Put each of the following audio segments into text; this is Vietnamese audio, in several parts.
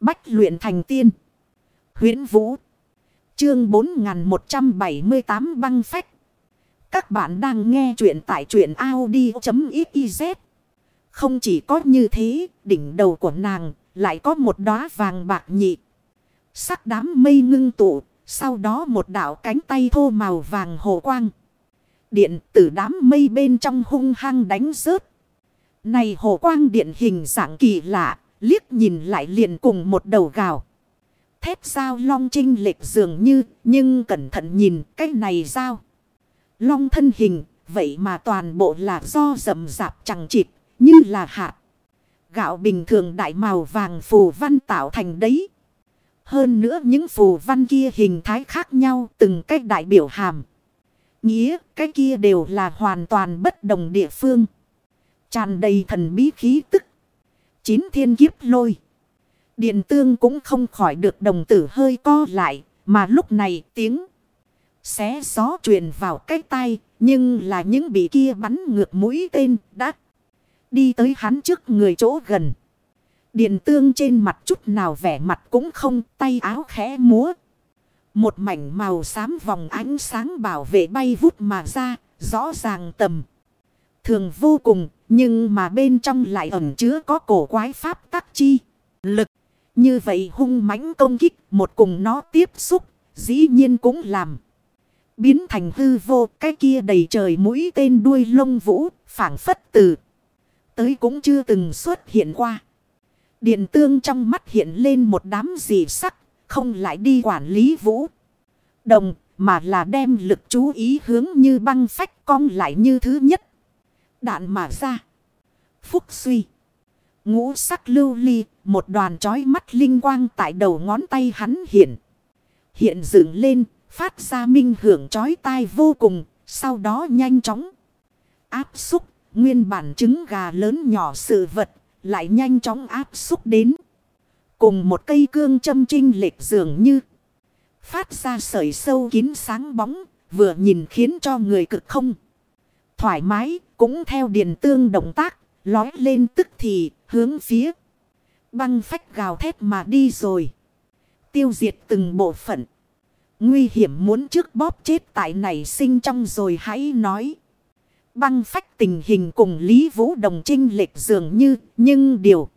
Bách luyện thành tiên. huyễn Vũ. Chương 4178 băng phách. Các bạn đang nghe truyện tại truyện Audi.xyz. Không chỉ có như thế, đỉnh đầu của nàng lại có một đóa vàng bạc nhị. Sắc đám mây ngưng tụ, sau đó một đảo cánh tay thô màu vàng hồ quang. Điện tử đám mây bên trong hung hăng đánh rớt. Này hồ quang điện hình dạng kỳ lạ, liếc nhìn lại liền cùng một đầu gào. Thép sao long trinh lệch dường như, nhưng cẩn thận nhìn cái này sao. Long thân hình, vậy mà toàn bộ là do rầm rạp chẳng chịt, như là hạt. Gạo bình thường đại màu vàng phù văn tạo thành đấy. Hơn nữa những phù văn kia hình thái khác nhau từng cách đại biểu hàm. Nghĩa cái kia đều là hoàn toàn bất đồng địa phương. Tràn đầy thần bí khí tức. Chín thiên kiếp lôi. Điện tương cũng không khỏi được đồng tử hơi co lại. Mà lúc này tiếng xé gió truyền vào cái tay. Nhưng là những bị kia bắn ngược mũi tên đã đi tới hắn trước người chỗ gần. Điện tương trên mặt chút nào vẻ mặt cũng không tay áo khẽ múa. Một mảnh màu xám vòng ánh sáng bảo vệ bay vút mà ra, rõ ràng tầm. Thường vô cùng, nhưng mà bên trong lại ẩn chứa có cổ quái pháp tắc chi. Lực, như vậy hung mãnh công kích, một cùng nó tiếp xúc, dĩ nhiên cũng làm. Biến thành hư vô, cái kia đầy trời mũi tên đuôi lông vũ, phản phất từ. Tới cũng chưa từng xuất hiện qua. Điện tương trong mắt hiện lên một đám dị sắc, không lại đi quản lý vũ. Đồng, mà là đem lực chú ý hướng như băng phách cong lại như thứ nhất. Đạn mà ra. Phúc suy. Ngũ sắc lưu ly, một đoàn trói mắt linh quang tại đầu ngón tay hắn hiện. Hiện dựng lên, phát ra minh hưởng trói tai vô cùng, sau đó nhanh chóng. Áp xúc, nguyên bản trứng gà lớn nhỏ sự vật, lại nhanh chóng áp xúc đến. Cùng một cây cương châm trinh lệch dường như. Phát ra sợi sâu kín sáng bóng, vừa nhìn khiến cho người cực không. Thoải mái, cũng theo điền tương động tác, lói lên tức thì, hướng phía. Băng phách gào thét mà đi rồi. Tiêu diệt từng bộ phận. Nguy hiểm muốn trước bóp chết tại này sinh trong rồi hãy nói. Băng phách tình hình cùng Lý Vũ Đồng trinh lệch dường như, nhưng điều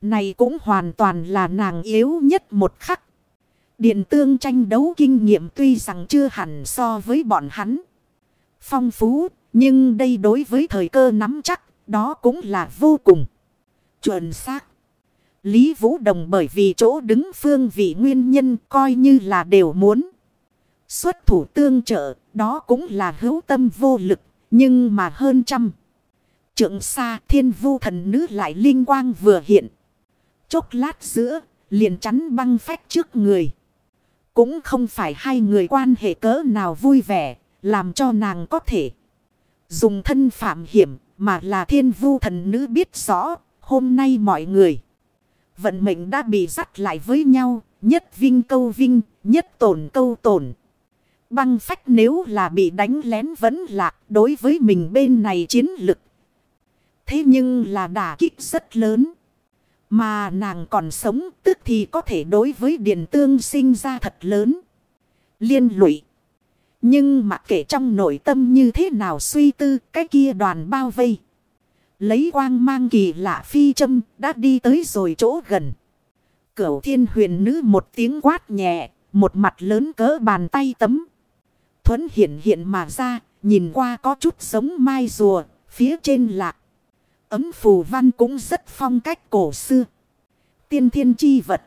này cũng hoàn toàn là nàng yếu nhất một khắc. Điện tương tranh đấu kinh nghiệm tuy rằng chưa hẳn so với bọn hắn. Phong phú, nhưng đây đối với thời cơ nắm chắc, đó cũng là vô cùng. Chuẩn xác. Lý Vũ Đồng bởi vì chỗ đứng phương vị nguyên nhân coi như là đều muốn. Xuất thủ tương trợ, đó cũng là hữu tâm vô lực, nhưng mà hơn trăm. Trượng xa thiên vu thần nữ lại linh quang vừa hiện. Chốc lát giữa, liền chắn băng phách trước người. Cũng không phải hai người quan hệ cỡ nào vui vẻ, làm cho nàng có thể dùng thân phạm hiểm, mà là thiên vu thần nữ biết rõ, hôm nay mọi người. Vận mệnh đã bị dắt lại với nhau, nhất vinh câu vinh, nhất tổn câu tổn. Băng phách nếu là bị đánh lén vẫn lạc đối với mình bên này chiến lực. Thế nhưng là đả kích rất lớn. Mà nàng còn sống tức thì có thể đối với điện tương sinh ra thật lớn. Liên lụy. Nhưng mặc kệ trong nội tâm như thế nào suy tư cái kia đoàn bao vây. Lấy quang mang kỳ lạ phi châm đã đi tới rồi chỗ gần. Cửu thiên huyền nữ một tiếng quát nhẹ, một mặt lớn cỡ bàn tay tấm. Thuấn hiện hiện mà ra, nhìn qua có chút giống mai rùa, phía trên lạc. Ấm phù văn cũng rất phong cách cổ xưa. Tiên thiên chi vật.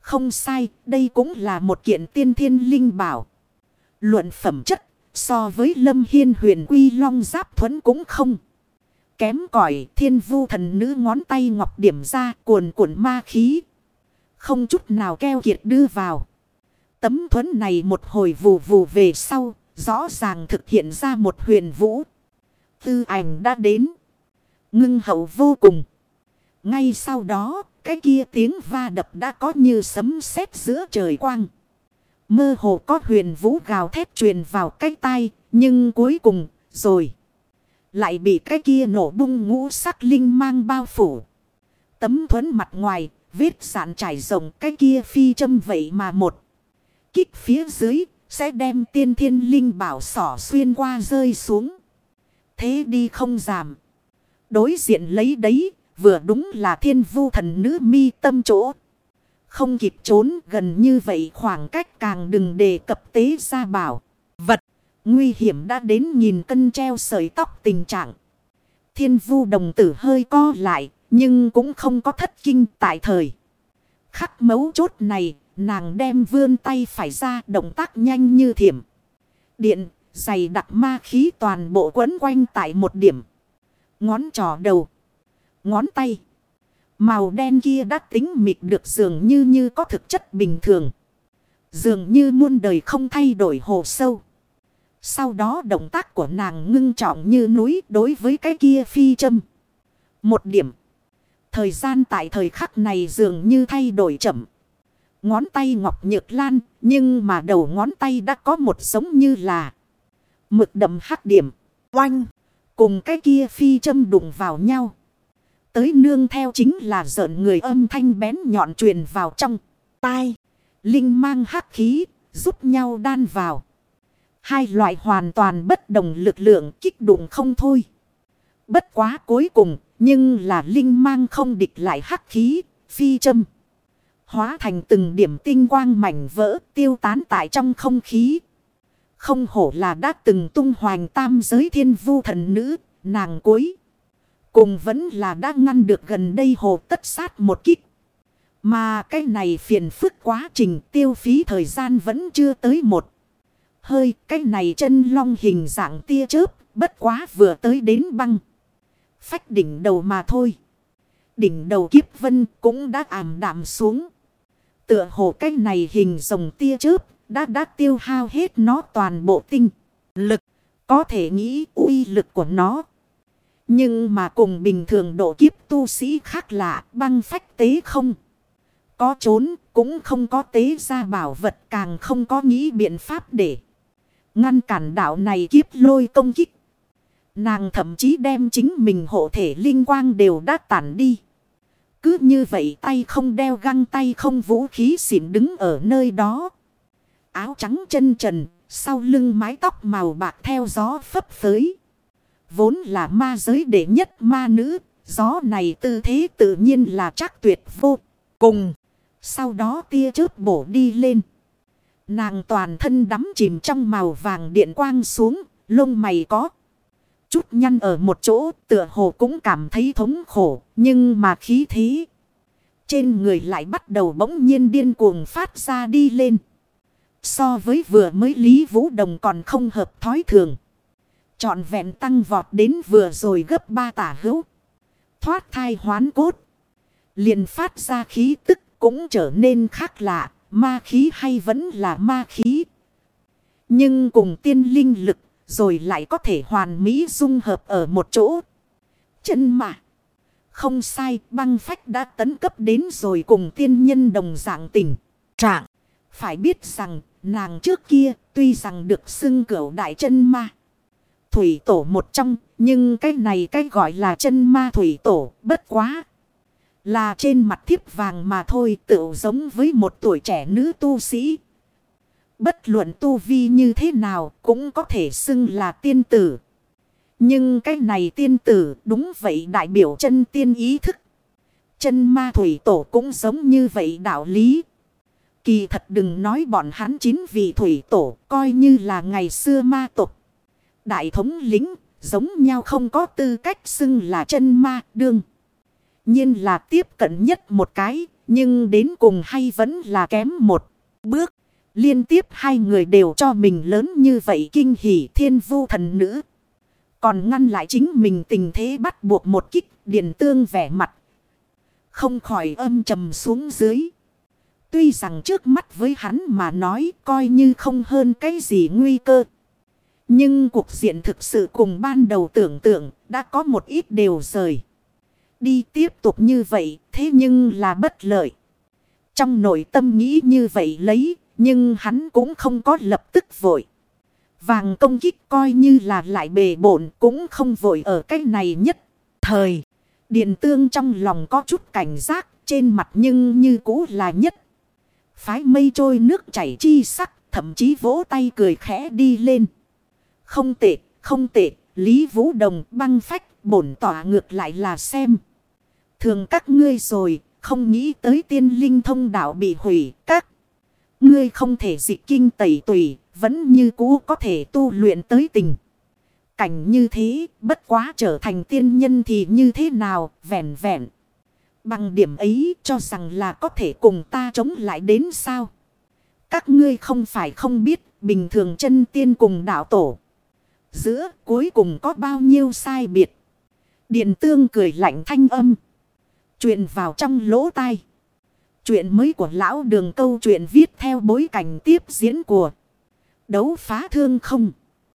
Không sai, đây cũng là một kiện tiên thiên linh bảo. Luận phẩm chất, so với lâm hiên huyền quy long giáp thuẫn cũng không. Kém cỏi thiên vu thần nữ ngón tay ngọc điểm ra cuồn cuộn ma khí. Không chút nào keo kiệt đưa vào. Tấm thuẫn này một hồi vù vù về sau, rõ ràng thực hiện ra một huyền vũ. Tư ảnh đã đến. Ngưng hậu vô cùng. Ngay sau đó, cái kia tiếng va đập đã có như sấm sét giữa trời quang. Mơ hồ có huyền vũ gào thét truyền vào cái tai, nhưng cuối cùng, rồi. Lại bị cái kia nổ bung ngũ sắc linh mang bao phủ. Tấm thuẫn mặt ngoài, Vết sạn trải rộng cái kia phi châm vậy mà một. Kích phía dưới sẽ đem tiên thiên linh bảo sỏ xuyên qua rơi xuống. Thế đi không giảm. Đối diện lấy đấy vừa đúng là thiên vu thần nữ mi tâm chỗ. Không kịp trốn, gần như vậy khoảng cách càng đừng đề cập tế ra bảo. Vật nguy hiểm đã đến nhìn cân treo sợi tóc tình trạng. Thiên vu đồng tử hơi co lại, nhưng cũng không có thất kinh tại thời. Khắc mấu chốt này, nàng đem vươn tay phải ra động tác nhanh như thiểm. Điện, dày đặc ma khí toàn bộ quấn quanh tại một điểm. Ngón trỏ đầu. Ngón tay. Màu đen kia đã tính mịt được dường như như có thực chất bình thường. Dường như muôn đời không thay đổi hồ sâu. Sau đó động tác của nàng ngưng trọng như núi đối với cái kia phi châm. Một điểm. Thời gian tại thời khắc này dường như thay đổi chậm. Ngón tay ngọc nhược lan, nhưng mà đầu ngón tay đã có một giống như là mực đậm hắc điểm. Oanh. Cùng cái kia phi châm đụng vào nhau. Tới nương theo chính là giận người âm thanh bén nhọn truyền vào trong tai. Linh mang hắc khí giúp nhau đan vào. Hai loại hoàn toàn bất đồng lực lượng kích đụng không thôi. Bất quá cuối cùng, nhưng là linh mang không địch lại hắc khí, phi châm. Hóa thành từng điểm tinh quang mảnh vỡ tiêu tán tại trong không khí. Không hổ là đã từng tung hoành tam giới thiên vu thần nữ, nàng cuối. Cùng vẫn là đã ngăn được gần đây hồ tất sát một kích. Mà cái này phiền phức quá trình tiêu phí thời gian vẫn chưa tới một. Hơi cái này chân long hình dạng tia chớp, bất quá vừa tới đến băng. Phách đỉnh đầu mà thôi. Đỉnh đầu kiếp vân cũng đã ảm đạm xuống. Tựa hồ cái này hình rồng tia chớp đã đã tiêu hao hết nó toàn bộ tinh. Lực có thể nghĩ uy lực của nó. Nhưng mà cùng bình thường độ kiếp tu sĩ khác lạ băng phách tế không. Có trốn cũng không có tế ra bảo vật càng không có nghĩ biện pháp để ngăn cản đạo này kiếp lôi công kích. Nàng thậm chí đem chính mình hộ thể linh quang đều đã tản đi. Cứ như vậy tay không đeo găng tay không vũ khí xỉn đứng ở nơi đó. Áo trắng chân trần, sau lưng mái tóc màu bạc theo gió phấp phới. Vốn là ma giới đệ nhất ma nữ, gió này tư thế tự nhiên là chắc tuyệt vô cùng. Sau đó tia chớp bổ đi lên. Nàng toàn thân đắm chìm trong màu vàng điện quang xuống, lông mày có. Chút nhăn ở một chỗ tựa hồ cũng cảm thấy thống khổ, nhưng mà khí thế. Trên người lại bắt đầu bỗng nhiên điên cuồng phát ra đi lên. So với vừa mới Lý Vũ Đồng còn không hợp thói thường. Chọn vẹn tăng vọt đến vừa rồi gấp ba tả hữu. Thoát thai hoán cốt. liền phát ra khí tức cũng trở nên khác lạ. Ma khí hay vẫn là ma khí. Nhưng cùng tiên linh lực rồi lại có thể hoàn mỹ dung hợp ở một chỗ. Chân mà. Không sai, băng phách đã tấn cấp đến rồi cùng tiên nhân đồng dạng tình. Trạng. Phải biết rằng, nàng trước kia tuy rằng được xưng cửu đại chân ma. Thủy tổ một trong, nhưng cái này cái gọi là chân ma thủy tổ, bất quá. Là trên mặt thiếp vàng mà thôi tự giống với một tuổi trẻ nữ tu sĩ. Bất luận tu vi như thế nào cũng có thể xưng là tiên tử. Nhưng cái này tiên tử, đúng vậy đại biểu chân tiên ý thức. Chân ma thủy tổ cũng giống như vậy đạo lý. Kỳ thật đừng nói bọn hắn chín vị thủy tổ, coi như là ngày xưa ma tục. Đại thống lính giống nhau không có tư cách xưng là chân ma đương nhiên là tiếp cận nhất một cái, nhưng đến cùng hay vẫn là kém một bước. Liên tiếp hai người đều cho mình lớn như vậy kinh hỉ thiên vu thần nữ. Còn ngăn lại chính mình tình thế bắt buộc một kích điện tương vẻ mặt. Không khỏi âm trầm xuống dưới. Tuy rằng trước mắt với hắn mà nói coi như không hơn cái gì nguy cơ. Nhưng cuộc diện thực sự cùng ban đầu tưởng tượng đã có một ít đều rời. Đi tiếp tục như vậy thế nhưng là bất lợi. Trong nội tâm nghĩ như vậy lấy nhưng hắn cũng không có lập tức vội. Vàng công kích coi như là lại bề bộn cũng không vội ở cái này nhất. Thời, điện tương trong lòng có chút cảnh giác Trên mặt nhưng như cũ là nhất. Phái mây trôi nước chảy chi sắc. Thậm chí vỗ tay cười khẽ đi lên. Không tệ, không tệ. Lý Vũ Đồng băng phách bổn tỏa ngược lại là xem. Thường các ngươi rồi. Không nghĩ tới tiên linh thông đạo bị hủy. Các ngươi không thể dịch kinh tẩy tùy. Vẫn như cũ có thể tu luyện tới tình. Cảnh như thế, bất quá trở thành tiên nhân thì như thế nào, vẹn vẹn. Bằng điểm ấy cho rằng là có thể cùng ta chống lại đến sao. Các ngươi không phải không biết, bình thường chân tiên cùng đạo tổ. Giữa cuối cùng có bao nhiêu sai biệt. Điện tương cười lạnh thanh âm. Chuyện vào trong lỗ tai. Chuyện mới của lão đường câu chuyện viết theo bối cảnh tiếp diễn của đấu phá thương không.